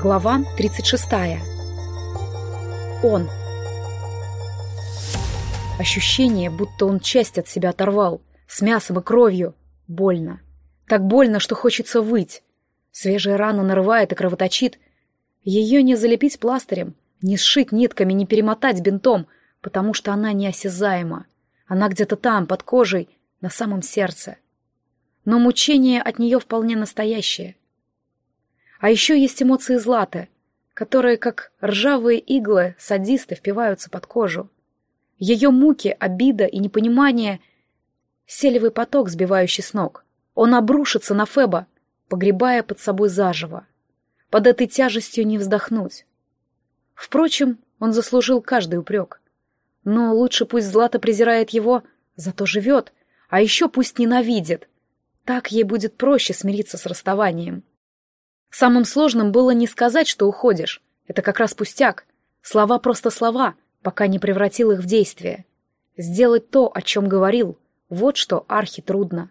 Глава 36. Он. Ощущение, будто он часть от себя оторвал, с мясом и кровью. Больно. Так больно, что хочется выть. Свежая рана нарывает и кровоточит. Ее не залепить пластырем, не сшить нитками, не перемотать бинтом, потому что она неосязаема. Она где-то там, под кожей, на самом сердце. Но мучение от нее вполне настоящее. А еще есть эмоции Златы, которые, как ржавые иглы, садисты впиваются под кожу. Ее муки, обида и непонимание — селевый поток, сбивающий с ног. Он обрушится на Феба, погребая под собой заживо. Под этой тяжестью не вздохнуть. Впрочем, он заслужил каждый упрек. Но лучше пусть Злата презирает его, зато живет, а еще пусть ненавидит. Так ей будет проще смириться с расставанием. Самым сложным было не сказать, что уходишь. Это как раз пустяк. Слова просто слова, пока не превратил их в действие. Сделать то, о чем говорил, вот что архи трудно.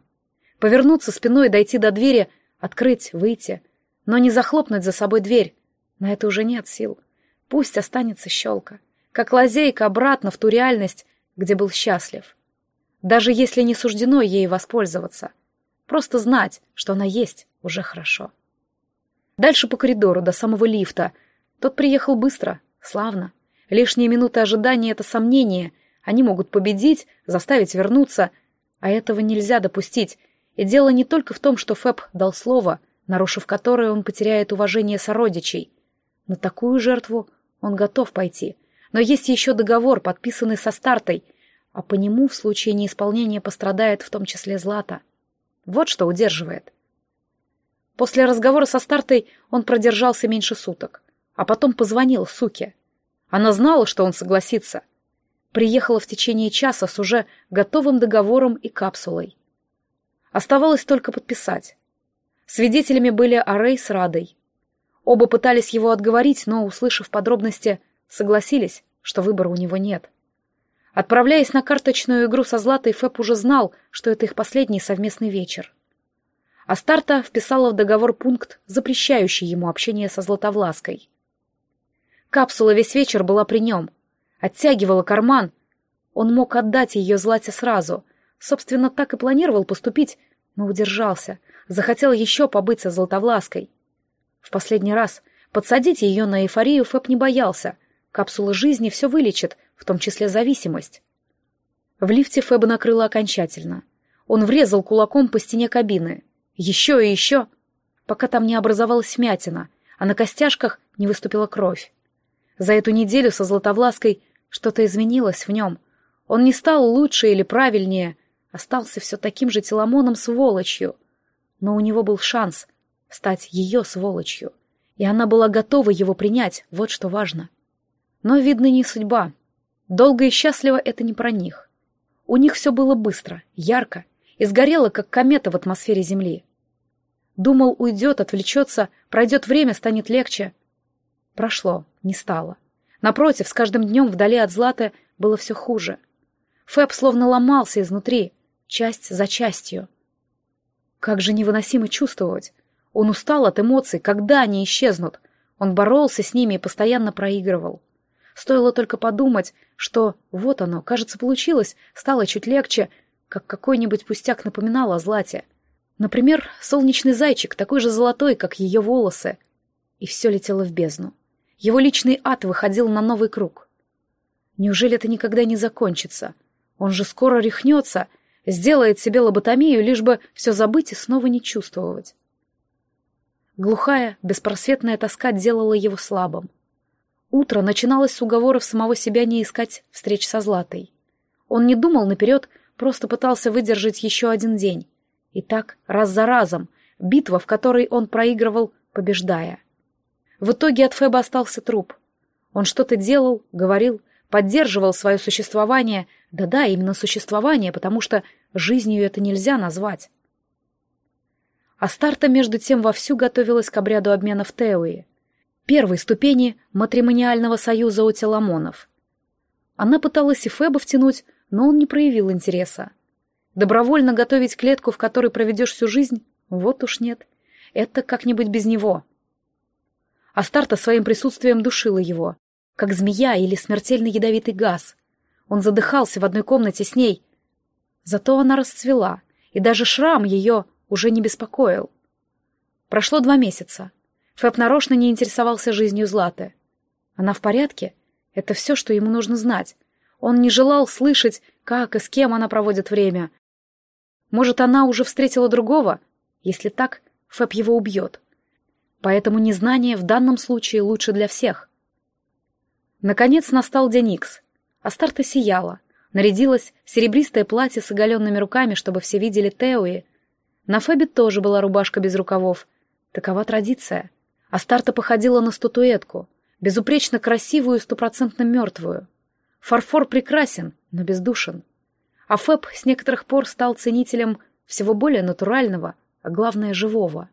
Повернуться спиной, дойти до двери, открыть, выйти. Но не захлопнуть за собой дверь. На это уже нет сил. Пусть останется щелка. Как лазейка обратно в ту реальность, где был счастлив. Даже если не суждено ей воспользоваться. Просто знать, что она есть, уже хорошо. Дальше по коридору, до самого лифта. Тот приехал быстро, славно. Лишние минуты ожидания — это сомнение. Они могут победить, заставить вернуться. А этого нельзя допустить. И дело не только в том, что Фэб дал слово, нарушив которое он потеряет уважение сородичей. На такую жертву он готов пойти. Но есть еще договор, подписанный со стартой, а по нему в случае неисполнения пострадает в том числе Злата. Вот что удерживает. После разговора со стартой он продержался меньше суток, а потом позвонил суке. Она знала, что он согласится. Приехала в течение часа с уже готовым договором и капсулой. Оставалось только подписать. Свидетелями были Арей с Радой. Оба пытались его отговорить, но, услышав подробности, согласились, что выбора у него нет. Отправляясь на карточную игру со Златой, Фэп уже знал, что это их последний совместный вечер. Астарта вписала в договор пункт, запрещающий ему общение со Златовлаской. Капсула весь вечер была при нем. Оттягивала карман. Он мог отдать ее Злате сразу. Собственно, так и планировал поступить, но удержался. Захотел еще побыть со Златовлаской. В последний раз подсадить ее на эйфорию Фэб не боялся. Капсула жизни все вылечит, в том числе зависимость. В лифте Фэба накрыло окончательно. Он врезал кулаком по стене кабины. Еще и еще, пока там не образовалась вмятина, а на костяшках не выступила кровь. За эту неделю со Златовлаской что-то изменилось в нем. Он не стал лучше или правильнее, остался все таким же теломоном-сволочью. Но у него был шанс стать ее сволочью, и она была готова его принять, вот что важно. Но, видно, не судьба. Долго и счастливо это не про них. У них все было быстро, ярко и сгорело, как комета в атмосфере Земли. Думал, уйдет, отвлечется, пройдет время, станет легче. Прошло, не стало. Напротив, с каждым днем вдали от Златы было все хуже. Фэб словно ломался изнутри, часть за частью. Как же невыносимо чувствовать. Он устал от эмоций, когда они исчезнут. Он боролся с ними и постоянно проигрывал. Стоило только подумать, что вот оно, кажется, получилось, стало чуть легче, как какой-нибудь пустяк напоминал о Злате — Например, солнечный зайчик, такой же золотой, как ее волосы. И все летело в бездну. Его личный ад выходил на новый круг. Неужели это никогда не закончится? Он же скоро рехнется, сделает себе лоботомию, лишь бы все забыть и снова не чувствовать. Глухая, беспросветная тоска делала его слабым. Утро начиналось с уговоров самого себя не искать встреч со Златой. Он не думал наперед, просто пытался выдержать еще один день. И так, раз за разом, битва, в которой он проигрывал, побеждая. В итоге от Феба остался труп. Он что-то делал, говорил, поддерживал свое существование, да-да, именно существование, потому что жизнью это нельзя назвать. Астарта, между тем, вовсю готовилась к обряду обмена в Теуи, первой ступени матримониального союза у теламонов. Она пыталась и Феба втянуть, но он не проявил интереса. Добровольно готовить клетку, в которой проведешь всю жизнь? Вот уж нет. Это как-нибудь без него. Астарта своим присутствием душила его, как змея или смертельно ядовитый газ. Он задыхался в одной комнате с ней. Зато она расцвела, и даже шрам ее уже не беспокоил. Прошло два месяца. Фэб нарочно не интересовался жизнью Златы. Она в порядке? Это все, что ему нужно знать. Он не желал слышать, как и с кем она проводит время. Может, она уже встретила другого? Если так, Фэб его убьет. Поэтому незнание в данном случае лучше для всех. Наконец настал день Икс. Астарта сияла. Нарядилась серебристое платье с оголенными руками, чтобы все видели Теуи. На Фэбе тоже была рубашка без рукавов. Такова традиция. Астарта походила на статуэтку, безупречно красивую и стопроцентно мертвую. Фарфор прекрасен, но бездушен. А Фэб с некоторых пор стал ценителем всего более натурального, а главное — живого.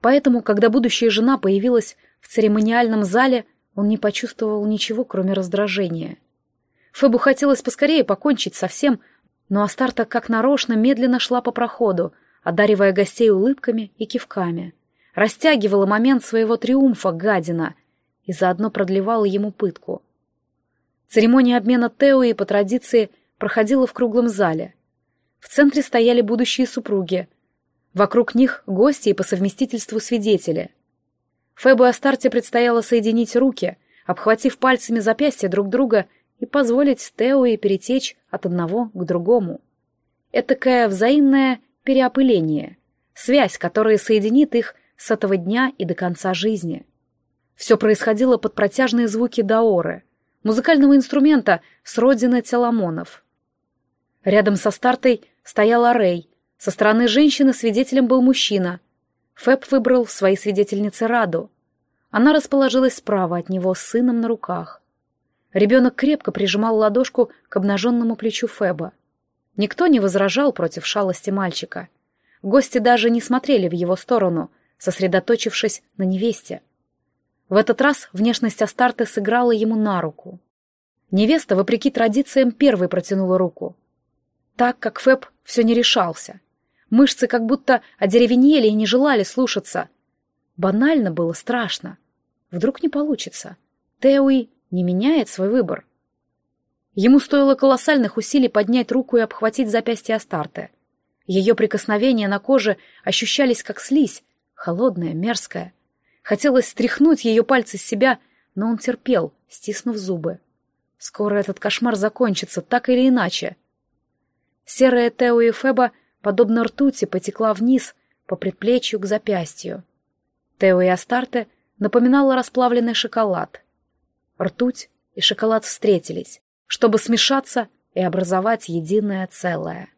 Поэтому, когда будущая жена появилась в церемониальном зале, он не почувствовал ничего, кроме раздражения. Фэбу хотелось поскорее покончить со всем, но Астарта как нарочно медленно шла по проходу, одаривая гостей улыбками и кивками. Растягивала момент своего триумфа гадина и заодно продлевала ему пытку. Церемония обмена Теуи по традиции проходила в круглом зале. В центре стояли будущие супруги. Вокруг них гости и по совместительству свидетели. Фэбу и Астарте предстояло соединить руки, обхватив пальцами запястья друг друга и позволить Теуи перетечь от одного к другому. Этакое взаимное переопыление, связь, которая соединит их с этого дня и до конца жизни. Все происходило под протяжные звуки даоры, музыкального инструмента с родины Теламонов. Рядом со стартой стояла Рэй. Со стороны женщины свидетелем был мужчина. Фэб выбрал в своей свидетельнице Раду. Она расположилась справа от него с сыном на руках. Ребенок крепко прижимал ладошку к обнаженному плечу Феба. Никто не возражал против шалости мальчика. Гости даже не смотрели в его сторону, сосредоточившись на невесте. В этот раз внешность Астарты сыграла ему на руку. Невеста, вопреки традициям, первой протянула руку. Так как Фэб все не решался. Мышцы как будто одеревенели и не желали слушаться. Банально было страшно. Вдруг не получится. Теуи не меняет свой выбор. Ему стоило колоссальных усилий поднять руку и обхватить запястье Астарты. Ее прикосновения на коже ощущались как слизь, холодная, мерзкая. Хотелось стряхнуть ее пальцы с себя, но он терпел, стиснув зубы. Скоро этот кошмар закончится, так или иначе. Серая Тео и Феба, подобно ртути, потекла вниз, по предплечью к запястью. Тео и Астарте напоминала расплавленный шоколад. Ртуть и шоколад встретились, чтобы смешаться и образовать единое целое.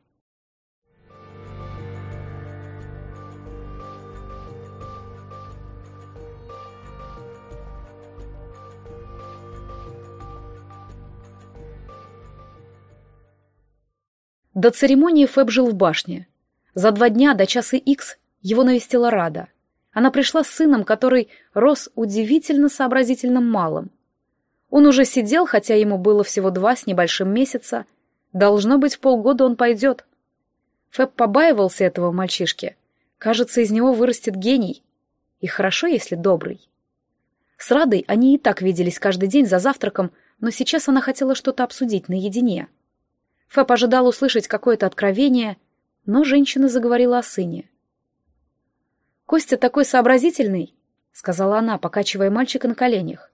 До церемонии Фэб жил в башне. За два дня до часа икс его навестила Рада. Она пришла с сыном, который рос удивительно сообразительным малым. Он уже сидел, хотя ему было всего два с небольшим месяца. Должно быть, полгода он пойдет. Фэб побаивался этого мальчишки. Кажется, из него вырастет гений. И хорошо, если добрый. С Радой они и так виделись каждый день за завтраком, но сейчас она хотела что-то обсудить наедине. Фэб ожидал услышать какое-то откровение, но женщина заговорила о сыне. «Костя такой сообразительный», — сказала она, покачивая мальчика на коленях.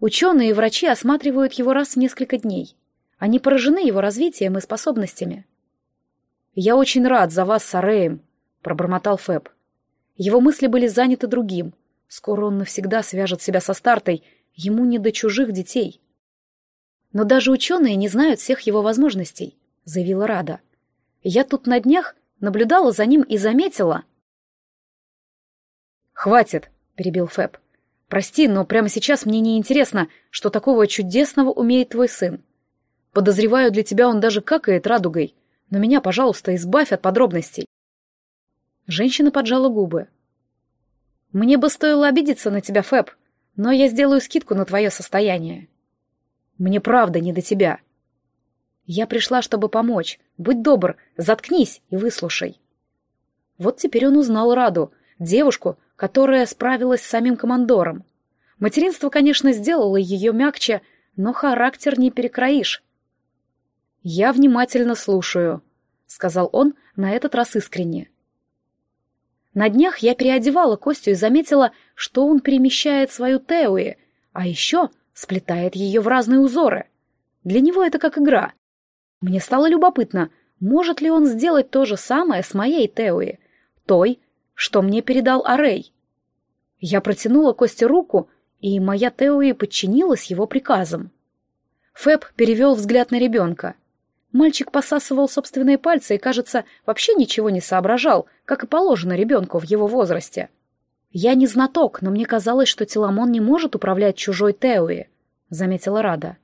«Ученые и врачи осматривают его раз в несколько дней. Они поражены его развитием и способностями». «Я очень рад за вас с Ареем», — пробормотал Фэб. Его мысли были заняты другим. Скоро он навсегда свяжет себя со стартой, ему не до чужих детей. Но даже ученые не знают всех его возможностей, заявила Рада. Я тут на днях наблюдала за ним и заметила. Хватит, перебил Фэб. Прости, но прямо сейчас мне не интересно, что такого чудесного умеет твой сын. Подозреваю, для тебя он даже какает радугой. Но меня, пожалуйста, избавь от подробностей. Женщина поджала губы. Мне бы стоило обидеться на тебя, Фэб, но я сделаю скидку на твое состояние. Мне правда не до тебя. Я пришла, чтобы помочь. Будь добр, заткнись и выслушай. Вот теперь он узнал Раду, девушку, которая справилась с самим командором. Материнство, конечно, сделало ее мягче, но характер не перекроишь. «Я внимательно слушаю», — сказал он на этот раз искренне. На днях я переодевала Костю и заметила, что он перемещает свою Теуи, а еще сплетает ее в разные узоры. Для него это как игра. Мне стало любопытно, может ли он сделать то же самое с моей Теуи, той, что мне передал Арей. Я протянула Косте руку, и моя Теуи подчинилась его приказам. Фэб перевел взгляд на ребенка. Мальчик посасывал собственные пальцы и, кажется, вообще ничего не соображал, как и положено ребенку в его возрасте. «Я не знаток, но мне казалось, что Теламон не может управлять чужой Теуи», — заметила Рада.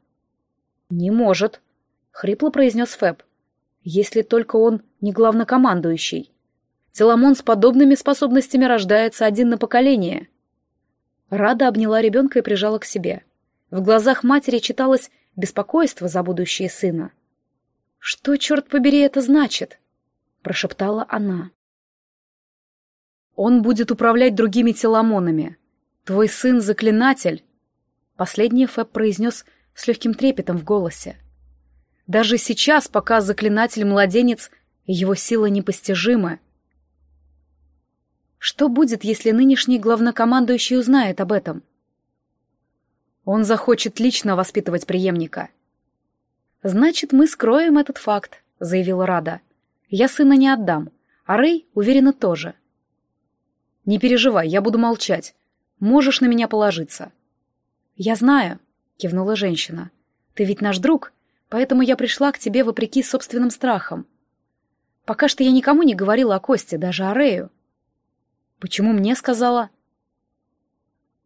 «Не может», — хрипло произнес Фэб, — «если только он не главнокомандующий. Теламон с подобными способностями рождается один на поколение». Рада обняла ребенка и прижала к себе. В глазах матери читалось беспокойство за будущее сына. «Что, черт побери, это значит?» — прошептала она. «Он будет управлять другими теломонами. Твой сын — заклинатель!» Последнее Фэб произнес с легким трепетом в голосе. «Даже сейчас, пока заклинатель младенец, его сила непостижима. Что будет, если нынешний главнокомандующий узнает об этом?» Он захочет лично воспитывать преемника — «Значит, мы скроем этот факт», — заявила Рада. «Я сына не отдам, а Рэй, уверена, тоже». «Не переживай, я буду молчать. Можешь на меня положиться». «Я знаю», — кивнула женщина. «Ты ведь наш друг, поэтому я пришла к тебе вопреки собственным страхам. Пока что я никому не говорила о Косте, даже о Рэю». «Почему мне сказала?»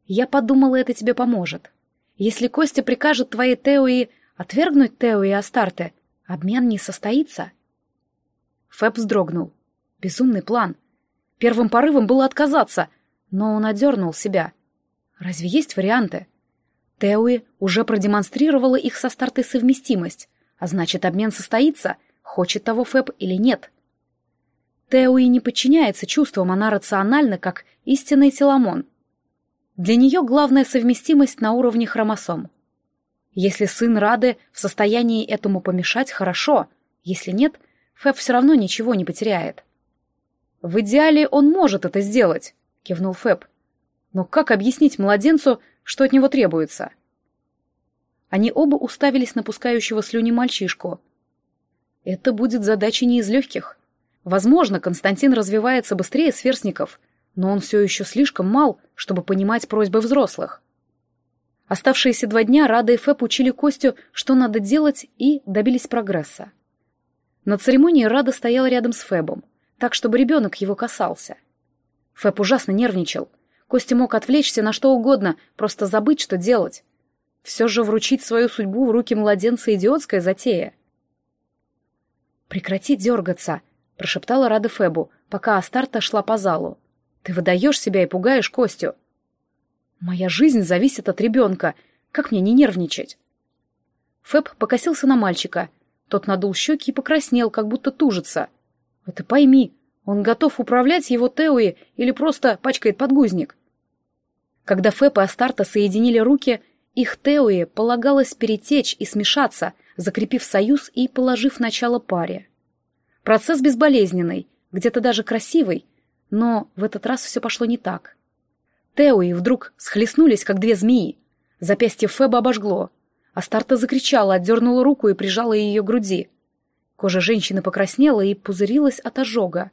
«Я подумала, это тебе поможет. Если Костя прикажет твоей Теои Отвергнуть Тео и Астарте обмен не состоится. Фэб вздрогнул. Безумный план. Первым порывом было отказаться, но он одернул себя. Разве есть варианты? Теуи уже продемонстрировала их со стартой совместимость, а значит, обмен состоится, хочет того Фэб или нет. Теуи не подчиняется чувствам, она рациональна, как истинный теломон. Для нее главная совместимость на уровне хромосом. Если сын Рады в состоянии этому помешать, хорошо. Если нет, Фэб все равно ничего не потеряет. «В идеале он может это сделать», — кивнул Фэб. «Но как объяснить младенцу, что от него требуется?» Они оба уставились на пускающего слюни мальчишку. «Это будет задача не из легких. Возможно, Константин развивается быстрее сверстников, но он все еще слишком мал, чтобы понимать просьбы взрослых. Оставшиеся два дня Рада и Фэб учили Костю, что надо делать, и добились прогресса. На церемонии Рада стояла рядом с Фэбом, так, чтобы ребенок его касался. Фэб ужасно нервничал. Костя мог отвлечься на что угодно, просто забыть, что делать. Все же вручить свою судьбу в руки младенца — идиотская затея. «Прекрати дергаться», — прошептала Рада Фэбу, пока Астарта шла по залу. «Ты выдаешь себя и пугаешь Костю». Моя жизнь зависит от ребенка. Как мне не нервничать? Фэб покосился на мальчика. Тот надул щеки и покраснел, как будто тужится. Вот и пойми, он готов управлять его Теуи или просто пачкает подгузник. Когда Фэб и Астарта соединили руки, их Теуи полагалось перетечь и смешаться, закрепив союз и положив начало паре. Процесс безболезненный, где-то даже красивый, но в этот раз все пошло не так. Тео вдруг схлестнулись, как две змеи. Запястье Феба обожгло. Астарта закричала, отдернула руку и прижала ее к груди. Кожа женщины покраснела и пузырилась от ожога.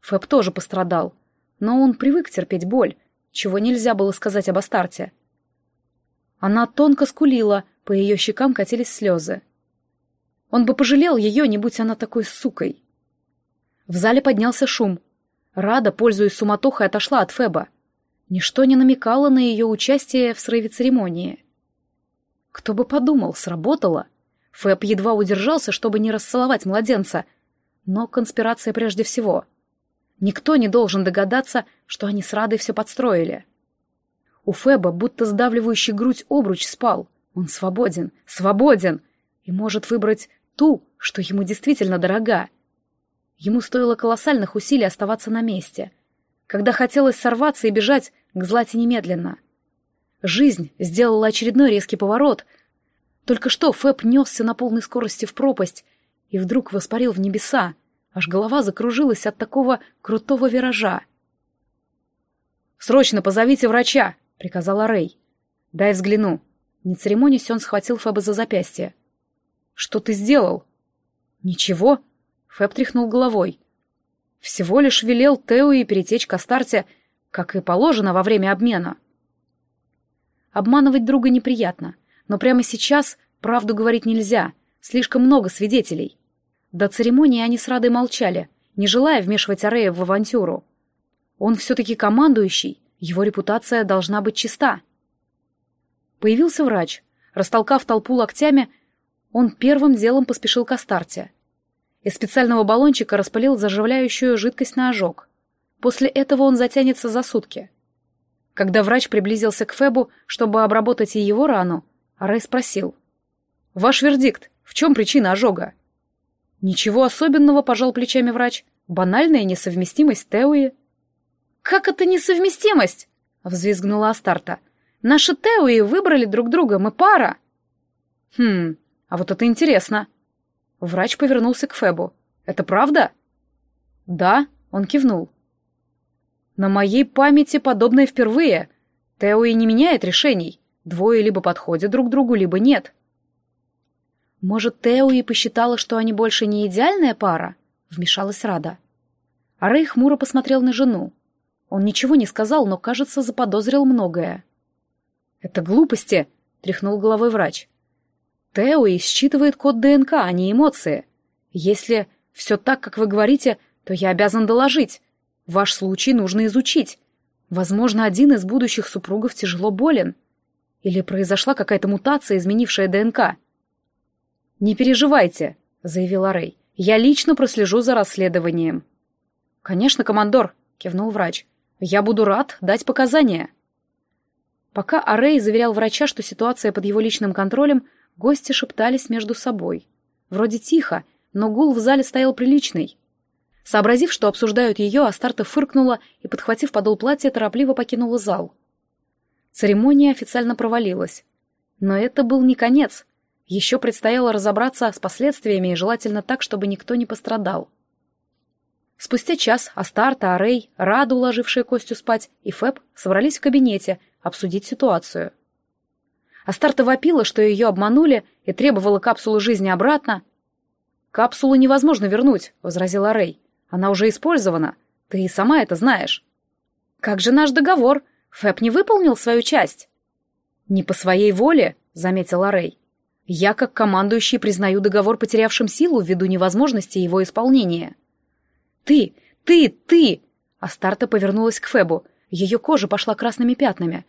Фэб тоже пострадал, но он привык терпеть боль, чего нельзя было сказать об Астарте. Она тонко скулила, по ее щекам катились слезы. Он бы пожалел ее, не будь она такой сукой. В зале поднялся шум. Рада, пользуясь суматохой, отошла от Феба. Ничто не намекало на ее участие в срыве церемонии. Кто бы подумал, сработало. Фэб едва удержался, чтобы не расцеловать младенца. Но конспирация прежде всего. Никто не должен догадаться, что они с Радой все подстроили. У Фэба будто сдавливающий грудь обруч спал. Он свободен, свободен, и может выбрать ту, что ему действительно дорога. Ему стоило колоссальных усилий оставаться на месте — когда хотелось сорваться и бежать к Злате немедленно. Жизнь сделала очередной резкий поворот. Только что Фэб несся на полной скорости в пропасть и вдруг воспарил в небеса, аж голова закружилась от такого крутого виража. «Срочно позовите врача!» — приказала Рэй. «Дай взгляну». Не церемонясь, он схватил Фэба за запястье. «Что ты сделал?» «Ничего», — Фэб тряхнул головой. «Всего лишь велел Теуи перетечь к Астарте, как и положено во время обмена». Обманывать друга неприятно, но прямо сейчас правду говорить нельзя, слишком много свидетелей. До церемонии они с Радой молчали, не желая вмешивать Арея в авантюру. Он все-таки командующий, его репутация должна быть чиста. Появился врач. Растолкав толпу локтями, он первым делом поспешил к Астарте. Из специального баллончика распылил заживляющую жидкость на ожог. После этого он затянется за сутки. Когда врач приблизился к Фебу, чтобы обработать и его рану, Рэй спросил. «Ваш вердикт. В чем причина ожога?» «Ничего особенного», — пожал плечами врач. «Банальная несовместимость Теуи». «Как это несовместимость?» — взвизгнула Астарта. «Наши Теуи выбрали друг друга, мы пара». «Хм, а вот это интересно». Врач повернулся к Фебу. «Это правда?» «Да», — он кивнул. «На моей памяти подобное впервые. Теуи не меняет решений. Двое либо подходят друг другу, либо нет». «Может, Теуи посчитала, что они больше не идеальная пара?» — вмешалась Рада. А Рэй хмуро посмотрел на жену. Он ничего не сказал, но, кажется, заподозрил многое. «Это глупости!» — тряхнул головой врач. «Теуи считывает код ДНК, а не эмоции. Если все так, как вы говорите, то я обязан доложить. Ваш случай нужно изучить. Возможно, один из будущих супругов тяжело болен. Или произошла какая-то мутация, изменившая ДНК». «Не переживайте», — заявила Рэй. «Я лично прослежу за расследованием». «Конечно, командор», — кивнул врач. «Я буду рад дать показания». Пока Арей заверял врача, что ситуация под его личным контролем, гости шептались между собой. Вроде тихо, но гул в зале стоял приличный. Сообразив, что обсуждают ее, Астарта фыркнула и, подхватив подол платья, торопливо покинула зал. Церемония официально провалилась. Но это был не конец. Еще предстояло разобраться с последствиями и желательно так, чтобы никто не пострадал. Спустя час Астарта, Арей, Рада, уложившая Костю спать, и Фэб собрались в кабинете обсудить ситуацию. Астарта вопила, что ее обманули и требовала капсулу жизни обратно. «Капсулу невозможно вернуть», — возразила Рэй. «Она уже использована. Ты и сама это знаешь». «Как же наш договор? Фэб не выполнил свою часть». «Не по своей воле», — заметила Рэй. Я, как командующий, признаю договор потерявшим силу ввиду невозможности его исполнения. Ты, ты, ты! Астарта повернулась к Фебу. Ее кожа пошла красными пятнами.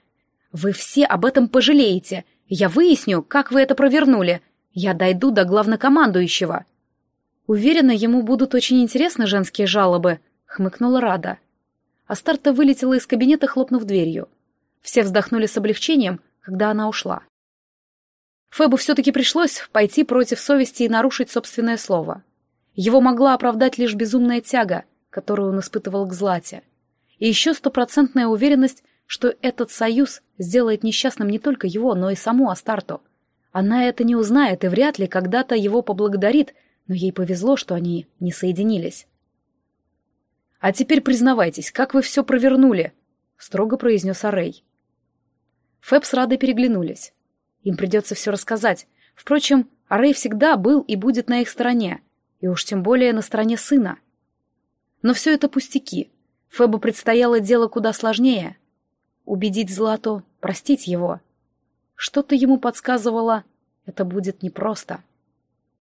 Вы все об этом пожалеете. Я выясню, как вы это провернули. Я дойду до главнокомандующего. Уверена, ему будут очень интересны женские жалобы, хмыкнула Рада. Астарта вылетела из кабинета, хлопнув дверью. Все вздохнули с облегчением, когда она ушла. Фебу все-таки пришлось пойти против совести и нарушить собственное слово. Его могла оправдать лишь безумная тяга, которую он испытывал к Злате. И еще стопроцентная уверенность, что этот союз сделает несчастным не только его, но и саму Астарту. Она это не узнает и вряд ли когда-то его поблагодарит, но ей повезло, что они не соединились. «А теперь признавайтесь, как вы все провернули?» — строго произнес Арей. Фэб с Радой переглянулись. Им придется все рассказать. Впрочем, Арей всегда был и будет на их стороне, и уж тем более на стороне сына. Но все это пустяки. Фебу предстояло дело куда сложнее. Убедить Злату, простить его. Что-то ему подсказывало, это будет непросто.